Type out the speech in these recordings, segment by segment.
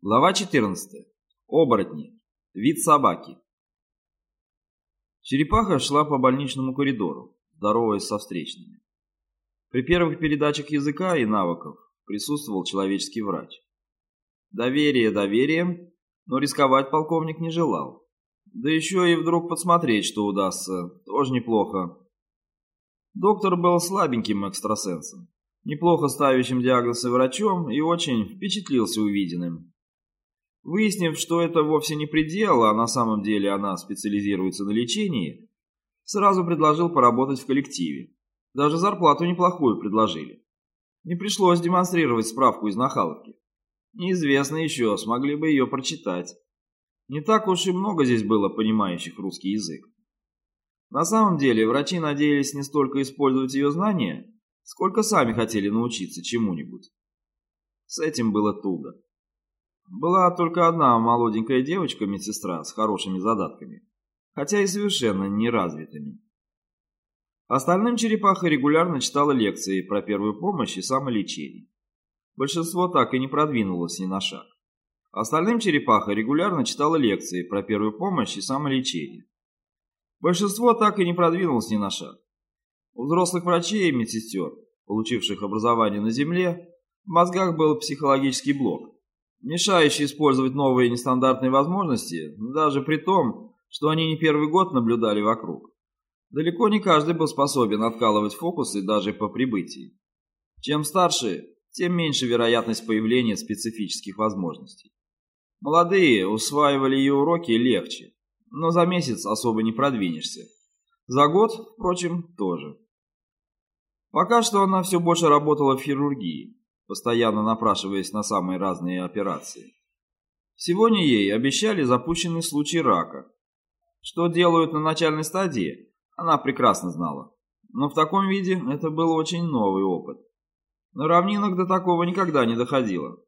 Глава 14. Оборотни. Вид собаки. Черепаха шла по больничному коридору, здороваясь со встречными. При первых передачах языка и навыков присутствовал человеческий врач. Доверие доверием, но рисковать полковник не желал. Да еще и вдруг подсмотреть, что удастся, тоже неплохо. Доктор был слабеньким экстрасенсом, неплохо ставящим диагнозы врачом и очень впечатлился увиденным. Выяснив, что это вовсе не предел, а на самом деле она специализируется на лечении, сразу предложил поработать в коллективе. Даже зарплату неплохую предложили. Не пришлось демонстрировать справку из нахаловки. Неизвестно еще, смогли бы ее прочитать. Не так уж и много здесь было понимающих русский язык. На самом деле, врачи надеялись не столько использовать ее знания, сколько сами хотели научиться чему-нибудь. С этим было туго. Была только одна молоденькая девочка-медсестра с хорошими задатками, хотя и совершенно неразвитыми. Остальным черепаха регулярно читала лекции про первую помощь и самолечение. Большинство так и не продвинулось ни на шаг. Остальным черепаха регулярно читала лекции про первую помощь и самолечение. Большинство так и не продвинулось ни на шаг. У взрослых врачей и медсестер, получивших образование на Земле, в мозгах был психологический блок, мешающий использовать новые нестандартные возможности, даже при том, что они не первый год наблюдали вокруг. Далеко не каждый был способен откалывать фокусы даже по прибытии. Чем старше, тем меньше вероятность появления специфических возможностей. Молодые усваивали ее уроки легче, но за месяц особо не продвинешься. За год, впрочем, тоже. Пока что она все больше работала в хирургии, постоянно напрашиваясь на самые разные операции. Сегодня ей обещали запущенный случай рака. Что делают на начальной стадии, она прекрасно знала. Но в таком виде это был очень новый опыт. На равнинах до такого никогда не доходило.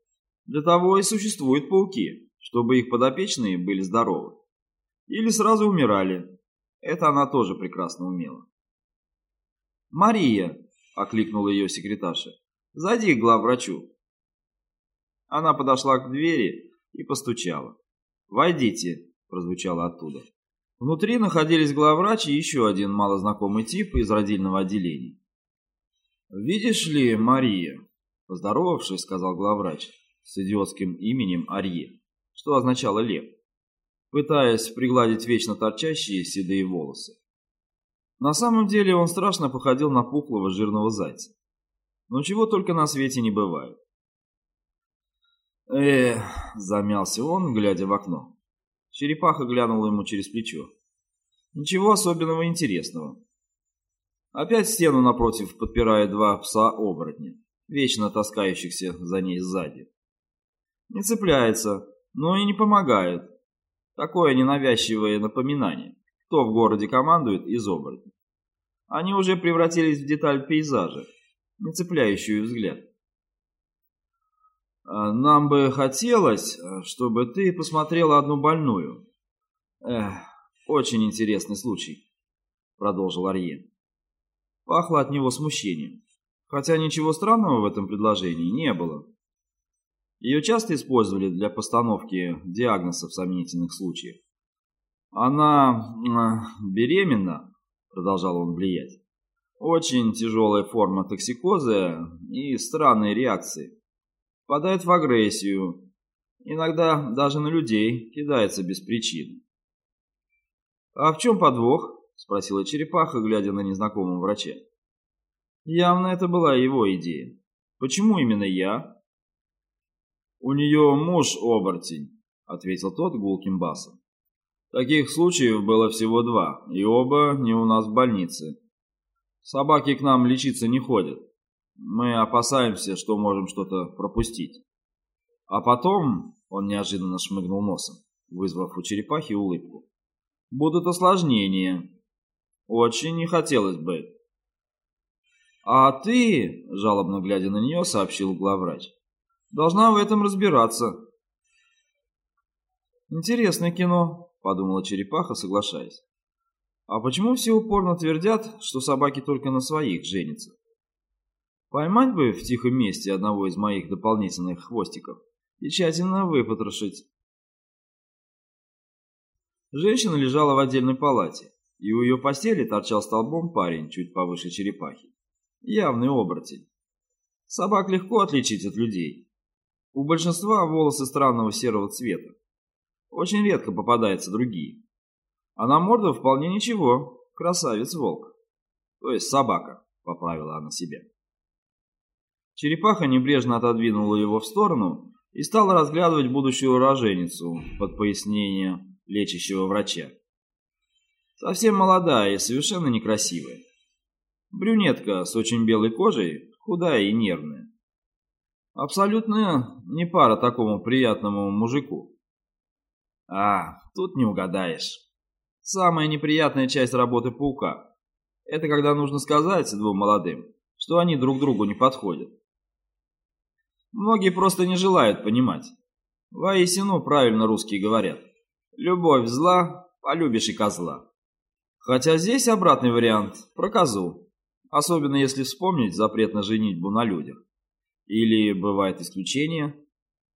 Для того и существуют пауки, чтобы их подопечные были здоровы. Или сразу умирали. Это она тоже прекрасно умела. «Мария!» – окликнула ее секретарша. Зайди к главврачу». Она подошла к двери и постучала. «Войдите», – прозвучало оттуда. Внутри находились главврач и еще один малознакомый тип из родильного отделения. «Видишь ли, Мария?» – поздоровавшись, сказал главврач с идиотским именем Арье, что означало «лев», пытаясь пригладить вечно торчащие седые волосы. На самом деле он страшно походил на пухлого жирного зайца. Но чего только на свете не бывает. Эх, замялся он, глядя в окно. Черепаха глянула ему через плечо. Ничего особенного интересного. Опять стену напротив подпирают два пса-оборотня, вечно таскающихся за ней сзади. Не цепляется, но и не помогает. Такое ненавязчивое напоминание, кто в городе командует из оборотней. Они уже превратились в деталь пейзажа, цепляющую взгляд. А, «Нам бы хотелось, чтобы ты посмотрела одну больную. Эх, очень интересный случай», — продолжил Арье. Пахло от него смущением, хотя ничего странного в этом предложении не было. Ее часто использовали для постановки диагнозов в сомнительных случаях. «Она э, беременна», — продолжал он влиять. Очень тяжелая форма токсикоза и странные реакции. Впадает в агрессию. Иногда даже на людей кидается без причин. «А в чем подвох?» – спросила черепаха, глядя на незнакомого врача. Явно это была его идея. «Почему именно я?» «У нее муж оборотень», – ответил тот гулким басом. «Таких случаев было всего два, и оба не у нас в больнице. Собаки к нам лечиться не ходят. Мы опасаемся, что можем что-то пропустить. А потом, он неожиданно шмыгнул носом, вызвав у черепахи улыбку, будут осложнения. Очень не хотелось бы. А ты, жалобно глядя на нее, сообщил главврач, должна в этом разбираться. Интересное кино, подумала черепаха, соглашаясь. А почему все упорно твердят, что собаки только на своих женятся? Поймать бы в тихом месте одного из моих дополнительных хвостиков и тщательно выпотрошить. Женщина лежала в отдельной палате, и у ее постели торчал столбом парень чуть повыше черепахи. Явный оборотень. Собак легко отличить от людей. У большинства волосы странного серого цвета. Очень редко попадаются другие. А на морду вполне ничего, красавец-волк. То есть собака, поправила она себя. Черепаха небрежно отодвинула его в сторону и стала разглядывать будущую роженицу под пояснение лечащего врача. Совсем молодая и совершенно некрасивая. Брюнетка с очень белой кожей, худая и нервная. Абсолютно не пара такому приятному мужику. А, тут не угадаешь. Самая неприятная часть работы паука – это когда нужно сказать двум молодым, что они друг другу не подходят. Многие просто не желают понимать. Воистину правильно русские говорят. Любовь зла, полюбишь и козла. Хотя здесь обратный вариант – про козу. Особенно если вспомнить запрет на женитьбу на людях. Или, бывает исключение,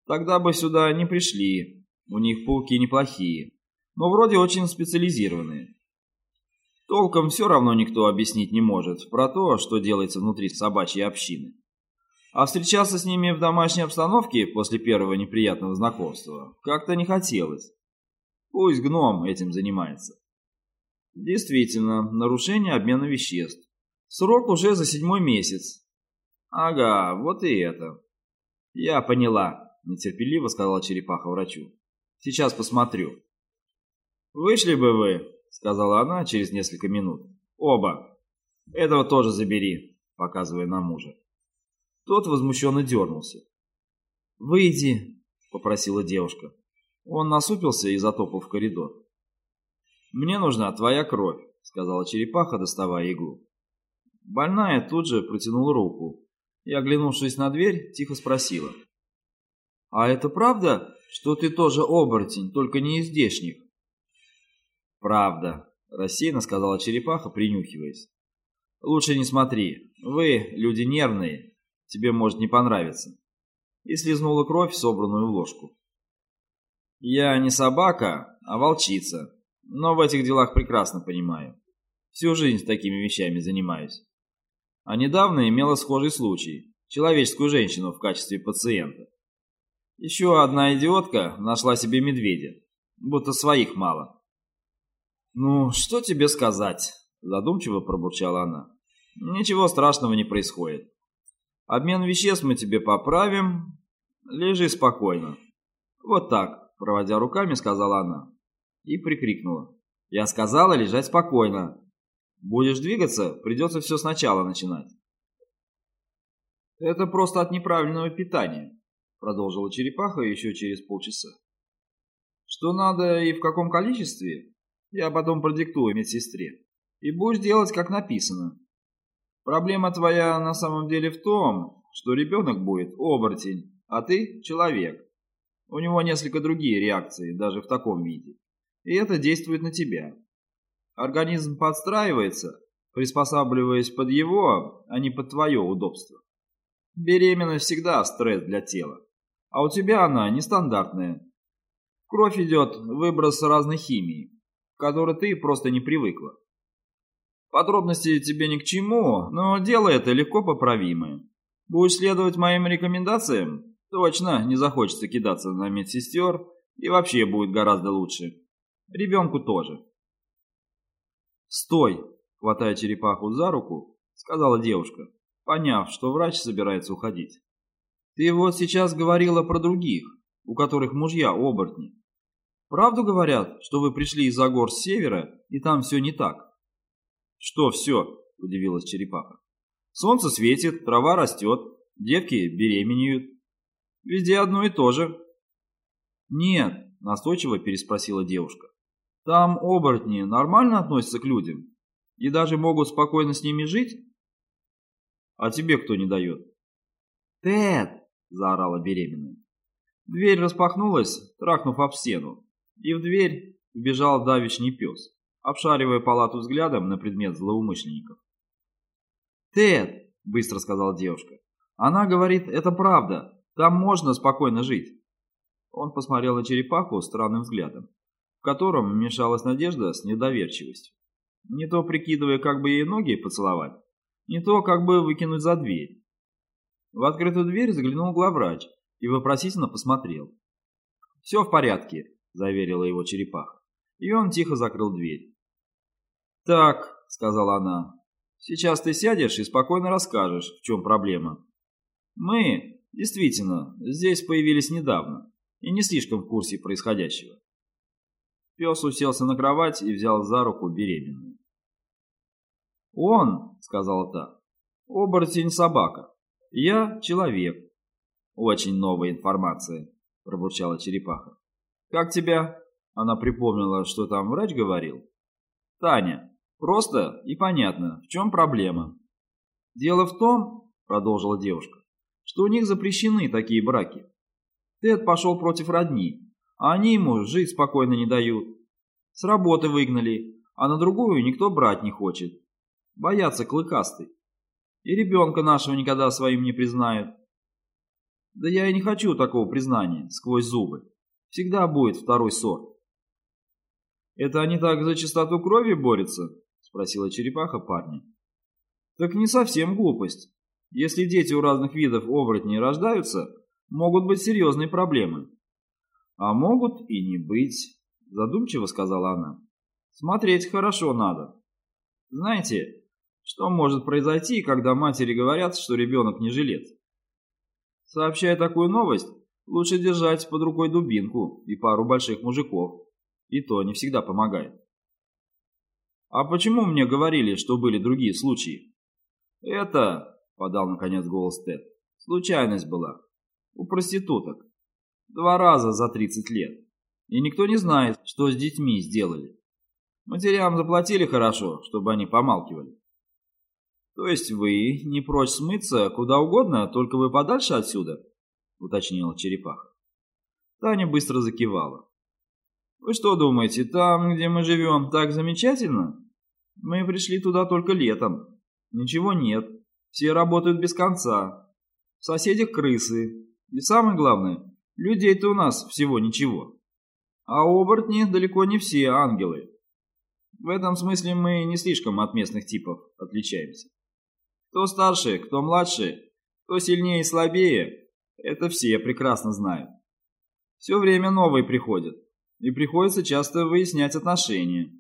тогда бы сюда не пришли, у них пауки неплохие, но вроде очень специализированные. Толком все равно никто объяснить не может про то, что делается внутри собачьей общины. А встречаться с ними в домашней обстановке после первого неприятного знакомства как-то не хотелось. Пусть гном этим занимается. Действительно, нарушение обмена веществ. Срок уже за седьмой месяц, «Ага, вот и это». «Я поняла», — нетерпеливо сказала черепаха врачу. «Сейчас посмотрю». «Вышли бы вы», — сказала она через несколько минут. «Оба. Этого тоже забери», — показывая на мужа. Тот возмущенно дернулся. «Выйди», — попросила девушка. Он насупился и затопал в коридор. «Мне нужна твоя кровь», — сказала черепаха, доставая иглу. Больная тут же протянула руку, и, оглянувшись на дверь, тихо спросила. «А это правда, что ты тоже оборотень, только не из здешних?» «Правда», — рассеянно сказала черепаха, принюхиваясь. «Лучше не смотри. Вы, люди нервные, тебе может не понравиться». И слезнула кровь, собранную в ложку. «Я не собака, а волчица, но в этих делах прекрасно понимаю. Всю жизнь такими вещами занимаюсь. А недавно имела схожий случай. Человеческую женщину в качестве пациента. Еще одна идиотка нашла себе медведя. Будто своих мало. «Ну, что тебе сказать?» Задумчиво пробурчала она. «Ничего страшного не происходит. Обмен веществ мы тебе поправим. Лежи спокойно». «Вот так», проводя руками, сказала она. И прикрикнула. «Я сказала лежать спокойно. Будешь двигаться, придется все сначала начинать. Это просто от неправильного питания, продолжила черепаха еще через полчаса. Что надо и в каком количестве, я потом продиктую медсестре. И будешь делать, как написано. Проблема твоя на самом деле в том, что ребенок будет оборотень, а ты человек. У него несколько другие реакции, даже в таком виде. И это действует на тебя. Организм подстраивается, приспосабливаясь под его, а не под твое удобство. Беременность всегда стресс для тела, а у тебя она нестандартная. Кровь идет выброс разной химии, к которой ты просто не привыкла. Подробности тебе ни к чему, но дело это легко поправимое. Будешь следовать моим рекомендациям, точно не захочется кидаться на медсестер и вообще будет гораздо лучше. Ребенку тоже. «Стой!» — хватая черепаху за руку, сказала девушка, поняв, что врач собирается уходить. «Ты вот сейчас говорила про других, у которых мужья оборотни. Правду говорят, что вы пришли из-за гор с севера, и там все не так?» «Что все?» – удивилась черепаха. «Солнце светит, трава растет, девки беременеют. Везде одно и то же». «Нет», – настойчиво переспросила девушка. Там оборотни нормально относятся к людям и даже могут спокойно с ними жить? А тебе кто не дает? Тед! заорала беременная. Дверь распахнулась, трахнув об стену, и в дверь вбежал давишний пес, обшаривая палату взглядом на предмет злоумышленников. «Тед!» – быстро сказала девушка. «Она говорит, это правда, там можно спокойно жить. Он посмотрел на черепаху странным взглядом, в котором мешалась надежда с недоверчивостью. Не то прикидывая, как бы ей ноги поцеловать, не то, как бы выкинуть за дверь. В открытую дверь заглянул главврач и вопросительно посмотрел. «Все в порядке», – заверила его черепаха. И он тихо закрыл дверь. «Так», – сказала она, – «сейчас ты сядешь и спокойно расскажешь, в чем проблема. Мы, действительно, здесь появились недавно и не слишком в курсе происходящего». Пес уселся на кровать и взял за руку беременную. «Он», — сказала та, — «оборотень собака. Я человек». «Очень новая информация», — пробурчала черепаха. «Как тебя?» — она припомнила, что там врач говорил. «Таня, просто и понятно, в чем проблема?» «Дело в том», — продолжила девушка, — «что у них запрещены такие браки. Тед пошел против родни, а они ему жить спокойно не дают. С работы выгнали, а на другую никто брать не хочет. Боятся клыкастый. И ребенка нашего никогда своим не признают. Да я и не хочу такого признания сквозь зубы. Всегда будет второй сорт. «Это они так за чистоту крови борются?» – спросила черепаха парня. «Так не совсем глупость. Если дети у разных видов оборотней рождаются, могут быть серьезные проблемы. А могут и не быть», – задумчиво сказала она. «Смотреть хорошо надо. Знаете, что может произойти, когда матери говорят, что ребенок не жилец? Сообщая такую новость, лучше держать под рукой дубинку и пару больших мужиков. И то не всегда помогает. А почему мне говорили, что были другие случаи? Это, подал наконец голос Тед, случайность была. У проституток. Два раза за 30 лет. И никто не знает, что с детьми сделали. Матерям заплатили хорошо, чтобы они помалкивали. «То есть вы не прочь смыться куда угодно, только вы подальше отсюда?» — уточнила черепаха. Таня быстро закивала. «Вы что думаете, там, где мы живем, так замечательно? Мы пришли туда только летом. Ничего нет. Все работают без конца. В соседях крысы. И самое главное, людей-то у нас всего ничего. А оборотни далеко не все ангелы. В этом смысле мы не слишком от местных типов отличаемся. Кто старше, кто младше, кто сильнее и слабее, это все прекрасно знают. Все время новые приходят, и приходится часто выяснять отношения.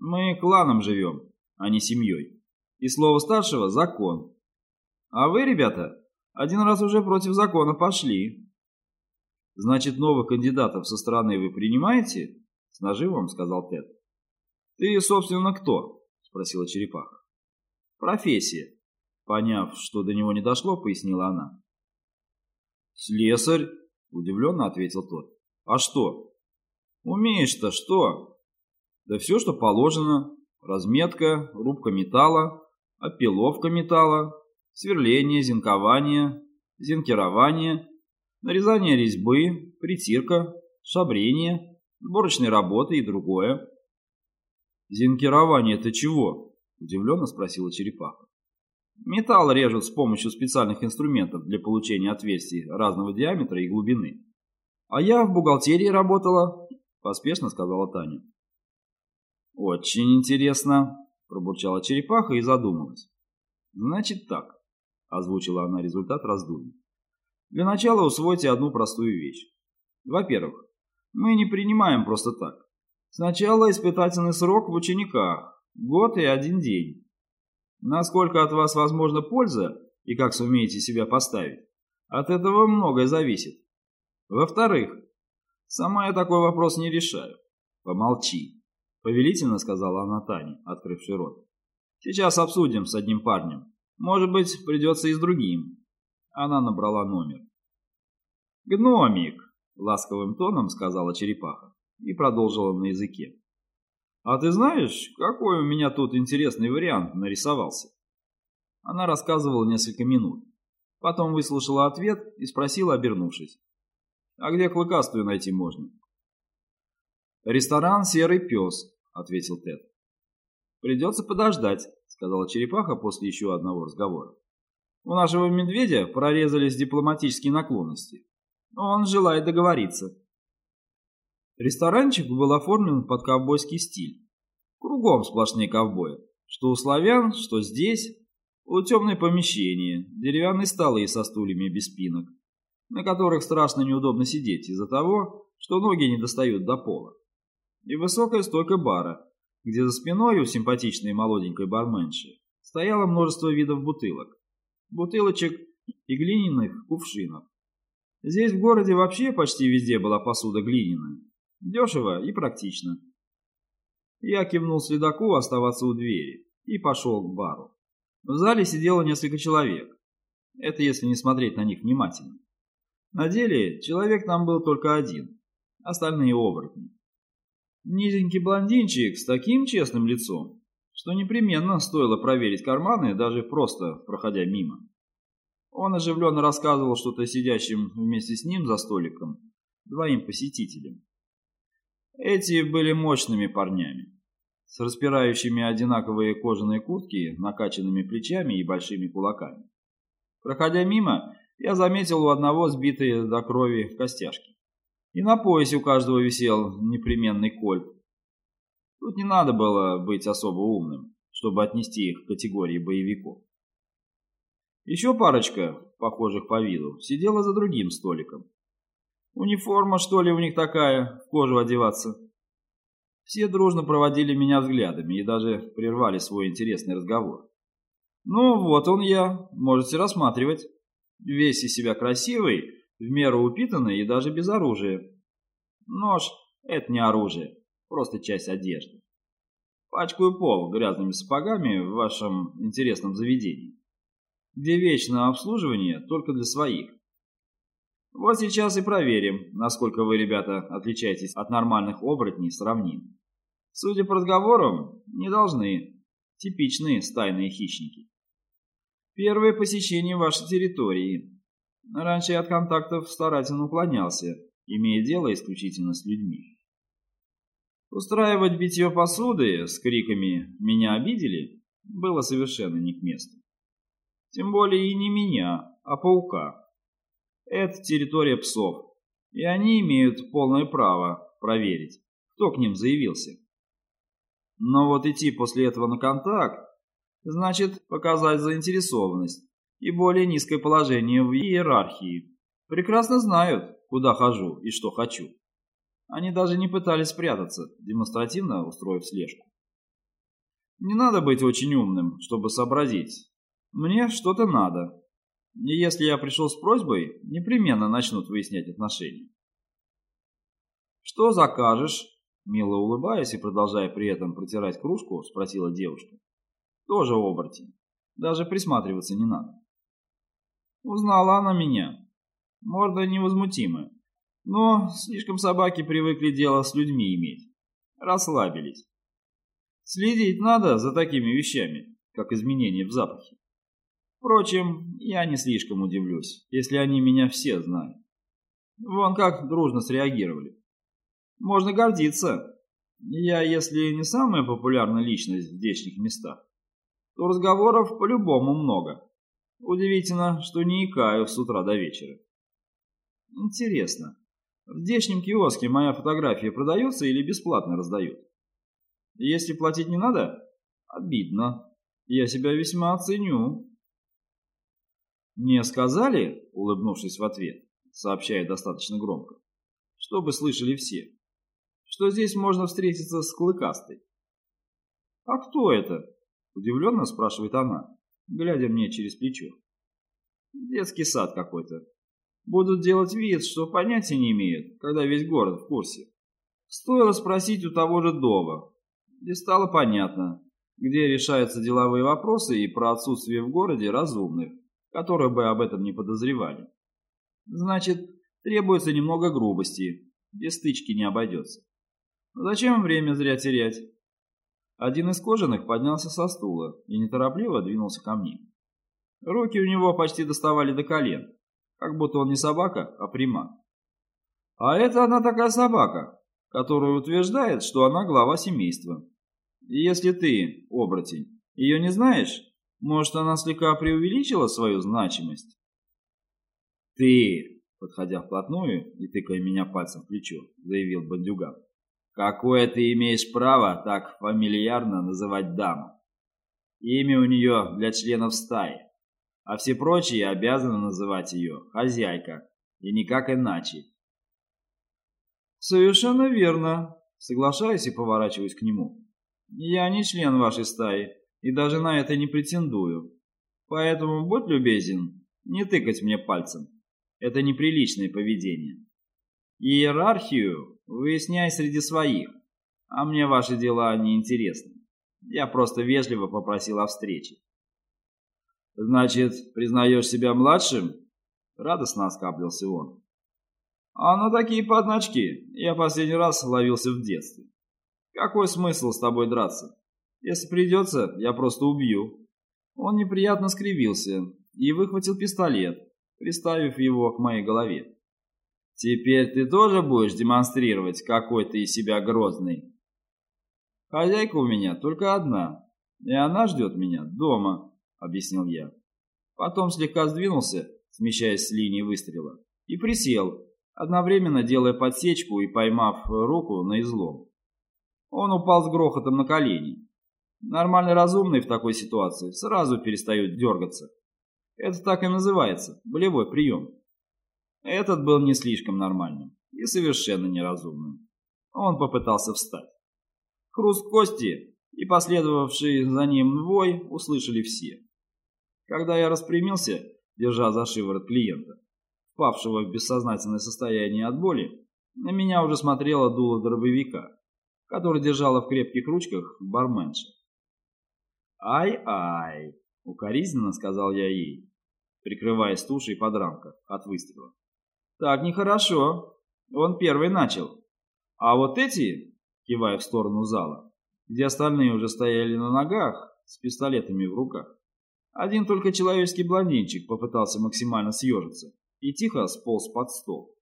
Мы кланом живем, а не семьей. И слово старшего – закон. А вы, ребята, один раз уже против закона пошли. Значит, новых кандидатов со стороны вы принимаете? С наживом сказал Тед. Ты, собственно, кто? Спросила черепаха. Профессия. Поняв, что до него не дошло, пояснила она. «Слесарь?» – удивленно ответил тот. «А что?» «Умеешь-то что?» «Да все, что положено. Разметка, рубка металла, опиловка металла, сверление, зинкование, зинкирование, нарезание резьбы, притирка, шабрение, сборочные работы и другое». «Зинкирование – это чего?» – удивленно спросила черепаха. Металл режут с помощью специальных инструментов для получения отверстий разного диаметра и глубины. А я в бухгалтерии работала, поспешно сказала Таня. Очень интересно, пробурчала черепаха и задумалась. Значит так, озвучила она результат раздумий. Для начала усвойте одну простую вещь. Во-первых, мы не принимаем просто так. Сначала испытательный срок в учениках, год и один день. Насколько от вас возможна польза и как сумеете себя поставить, от этого многое зависит. Во-вторых, сама я такой вопрос не решаю. Помолчи, повелительно сказала она Тане, открывший рот. Сейчас обсудим с одним парнем. Может быть, придется и с другим. Она набрала номер. «Гномик!» — ласковым тоном сказала черепаха и продолжила на языке. «А ты знаешь, какой у меня тут интересный вариант нарисовался?» Она рассказывала несколько минут. Потом выслушала ответ и спросила, обернувшись. «А где клыкастую найти можно?» «Ресторан «Серый пес», — ответил Тед. «Придется подождать», — сказала черепаха после еще одного разговора. «У нашего медведя прорезались дипломатические наклонности. Он желает договориться. Ресторанчик был оформлен под ковбойский стиль. Кругом сплошные ковбои. Что у славян, что здесь. У темное помещение, деревянные столы со стульями без спинок, на которых страшно неудобно сидеть из-за того, что ноги не достают до пола. И высокая стойка бара, где за спиной у симпатичной молоденькой барменши стояло множество видов бутылок. Бутылочек и глиняных кувшинов. Здесь в городе вообще почти везде была посуда глиняная. Дешево и практично. Я кивнул следаку оставаться у двери и пошел к бару. В зале сидело несколько человек. Это если не смотреть на них внимательно. На деле человек там был только один, остальные оборотни. Низенький блондинчик с таким честным лицом, что непременно стоило проверить карманы, даже просто проходя мимо. Он оживленно рассказывал что-то сидящим вместе с ним за столиком, двоим посетителям. Эти были мощными парнями, с распирающими одинаковые кожаные куртки, накачанными плечами и большими кулаками. Проходя мимо, я заметил у одного сбитые до крови костяшки. И на поясе у каждого висел непременный кольт. Тут не надо было быть особо умным, чтобы отнести их к категории боевиков. Еще парочка, похожих по виду, сидела за другим столиком. Униформа, что ли, у них такая, в кожу одеваться. Все дружно проводили меня взглядами и даже прервали свой интересный разговор. Ну, вот он я, можете рассматривать. Весь из себя красивый, в меру упитанный и даже без оружия. Нож – это не оружие, просто часть одежды. Пачкаю пол грязными сапогами в вашем интересном заведении где вечное обслуживание только для своих. Вот сейчас и проверим, насколько вы, ребята, отличаетесь от нормальных оборотней сравним. Судя по разговорам, не должны. Типичные стайные хищники. Первое посещение вашей территории. Раньше я от контактов старательно уклонялся, имея дело исключительно с людьми. Устраивать битье посуды с криками «меня обидели» было совершенно не к месту. Тем более и не меня, а паука. Это территория псов, и они имеют полное право проверить, кто к ним заявился. Но вот идти после этого на контакт, значит показать заинтересованность и более низкое положение в иерархии. Прекрасно знают, куда хожу и что хочу. Они даже не пытались спрятаться, демонстративно устроив слежку. Не надо быть очень умным, чтобы сообразить, мне что-то надо. И если я пришел с просьбой, непременно начнут выяснять отношения. «Что закажешь?» Мило улыбаясь и продолжая при этом протирать кружку, спросила девушка. «Тоже оборотень. Даже присматриваться не надо». Узнала она меня. Морда невозмутимая. Но слишком собаки привыкли дело с людьми иметь. Расслабились. Следить надо за такими вещами, как изменения в запахе. Впрочем, я не слишком удивлюсь, если они меня все знают. Вон как дружно среагировали. Можно гордиться. Я, если не самая популярная личность в здешних местах, то разговоров по-любому много. Удивительно, что не икаю с утра до вечера. Интересно, в здешнем киоске моя фотография продается или бесплатно раздают? Если платить не надо, обидно. Я себя весьма ценю. «Мне сказали?» — улыбнувшись в ответ, сообщая достаточно громко, чтобы слышали все, что здесь можно встретиться с Клыкастой. «А кто это?» — удивленно спрашивает она, глядя мне через плечо. «Детский сад какой-то. Будут делать вид, что понятия не имеют, когда весь город в курсе. Стоило спросить у того же Дова, и стало понятно, где решаются деловые вопросы и про отсутствие в городе разумных, которые бы об этом не подозревали. Значит, требуется немного грубости, без стычки не обойдется. Зачем время зря терять? Один из кожаных поднялся со стула и неторопливо двинулся ко мне. Руки у него почти доставали до колен, как будто он не собака, а примат. А это она такая собака, которая утверждает, что она глава семейства. И если ты, оборотень, ее не знаешь, может, она слегка преувеличила свою значимость? Ты, подходя вплотную и тыкая меня пальцем в плечо, заявил бандюган. «Какое ты имеешь право так фамильярно называть даму? Имя у нее для членов стаи, а все прочие обязаны называть ее хозяйка, и никак иначе». «Совершенно верно», соглашаюсь и поворачиваюсь к нему. «Я не член вашей стаи и даже на это не претендую. Поэтому будь любезен, не тыкать мне пальцем. Это неприличное поведение. Иерархию выясняй среди своих, а мне ваши дела не интересны. Я просто вежливо попросил о встрече. Значит, признаешь себя младшим? Радостно оскаблился он. А на такие подначки я последний раз ловился в детстве. Какой смысл с тобой драться? Если придется, я просто убью. Он неприятно скривился и выхватил пистолет, приставив его к моей голове. «Теперь ты тоже будешь демонстрировать, какой ты из себя грозный?» «Хозяйка у меня только одна, и она ждет меня дома», — объяснил я. Потом слегка сдвинулся, смещаясь с линии выстрела, и присел, одновременно делая подсечку и поймав руку на излом. Он упал с грохотом на колени. Нормальный разумный в такой ситуации сразу перестает дергаться. Это так и называется – болевой прием. Этот был не слишком нормальным и совершенно неразумным. Он попытался встать. Хруст кости и последовавший за ним вой услышали все. Когда я распрямился, держа за шиворот клиента, впавшего в бессознательное состояние от боли, на меня уже смотрела дуло дробовика, который держала в крепких ручках барменша. «Ай-ай!» Укоризненно сказал я ей, прикрываясь тушей подрамка от выстрела. Так нехорошо. Он первый начал. А вот эти, кивая в сторону зала, где остальные уже стояли на ногах с пистолетами в руках, один только человеческий блондинчик попытался максимально съежиться и тихо сполз под стол.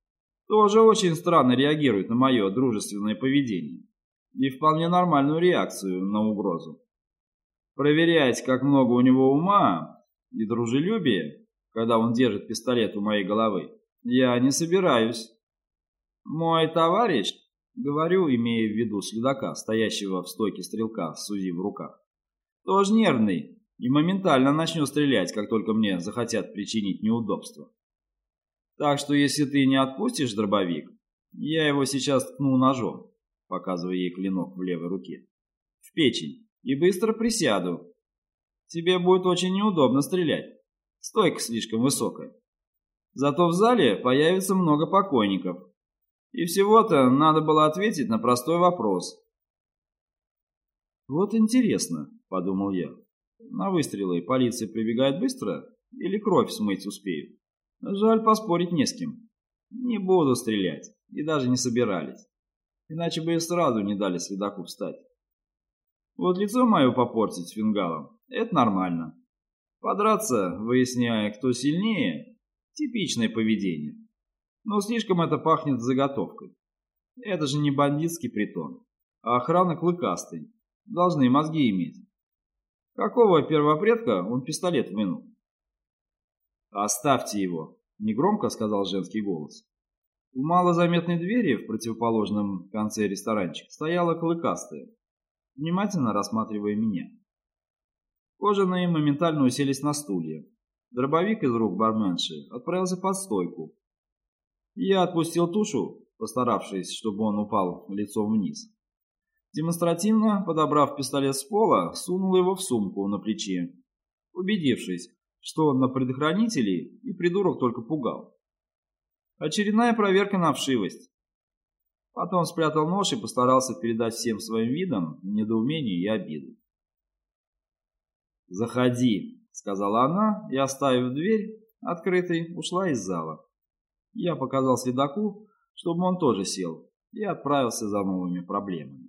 Тоже очень странно реагирует на мое дружественное поведение и вполне нормальную реакцию на угрозу. Проверять, как много у него ума и дружелюбия, когда он держит пистолет у моей головы, я не собираюсь. Мой товарищ, говорю, имея в виду следака, стоящего в стойке стрелка с УЗИ в руках, тоже нервный и моментально начнет стрелять, как только мне захотят причинить неудобство. Так что если ты не отпустишь дробовик, я его сейчас ткну ножом, показывая ей клинок в левой руке, в печень и быстро присяду. Тебе будет очень неудобно стрелять. Стойка слишком высокая. Зато в зале появится много покойников. И всего-то надо было ответить на простой вопрос. «Вот интересно», — подумал я. «На выстрелы полиция прибегает быстро или кровь смыть успеют? Жаль, поспорить не с кем. Не буду стрелять, и даже не собирались. Иначе бы и сразу не дали следаку встать. Вот лицо мое попортить фингалом – это нормально. Подраться, выясняя, кто сильнее – типичное поведение. Но слишком это пахнет заготовкой. Это же не бандитский притон, а охрана клыкастой. Должны мозги иметь. Какого первопредка он пистолет вынул? «Оставьте его», – негромко сказал женский голос. У малозаметной двери в противоположном конце ресторанчика стояла клыкастая внимательно рассматривая меня. Кожаные моментально уселись на стулья. Дробовик из рук барменши отправился под стойку. Я отпустил тушу, постаравшись, чтобы он упал лицом вниз. Демонстративно, подобрав пистолет с пола, сунул его в сумку на плече, убедившись, что на предохранителе и придурок только пугал. Очередная проверка на вшивость. Потом спрятал нож и постарался передать всем своим видом недоумение и обиду. «Заходи», — сказала она, и, оставив дверь открытой, ушла из зала. Я показал следаку, чтобы он тоже сел, и отправился за новыми проблемами.